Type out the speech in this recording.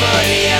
Money. the